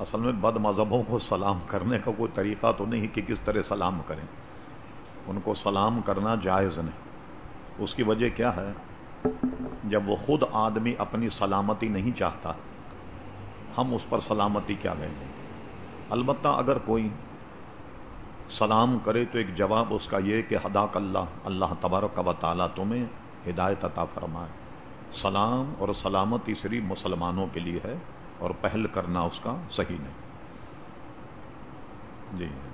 اصل میں بد مذہبوں کو سلام کرنے کا کوئی طریقہ تو نہیں کہ کس طرح سلام کریں۔ ان کو سلام کرنا جائز نہیں۔ اس کی وجہ کیا ہے؟ جب وہ خود آدمی اپنی سلامتی نہیں چاہتا، ہم اس پر سلامتی کیا گے؟ البتہ اگر کوئی سلام کرے تو ایک جواب اس کا یہ کہ ہداک اللہ اللہ تبارک و تعالیٰ تمہیں ہدایت عطا فرمائے۔ سلام اور سلامتی صرف مسلمانوں کے لیے ہے۔ اور پہل کرنا اس کا صحیح نہیں۔ جی۔